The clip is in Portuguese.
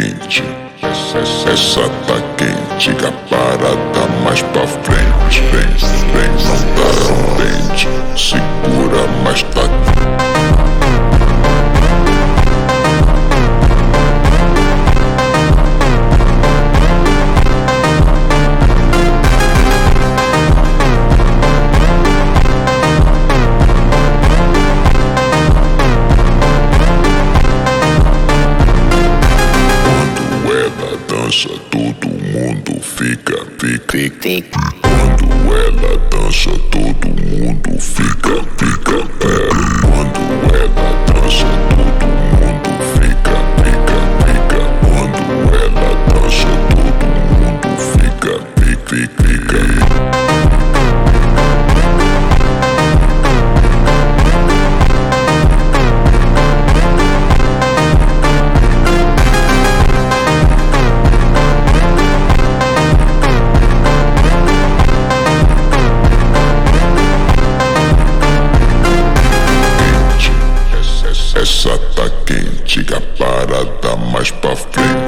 quente. Essa tá quente, a todo mundo fica, fica, fica. Quando ela dança, todo mundo fica, fica. Essa tá quente, a parada mais pra frente.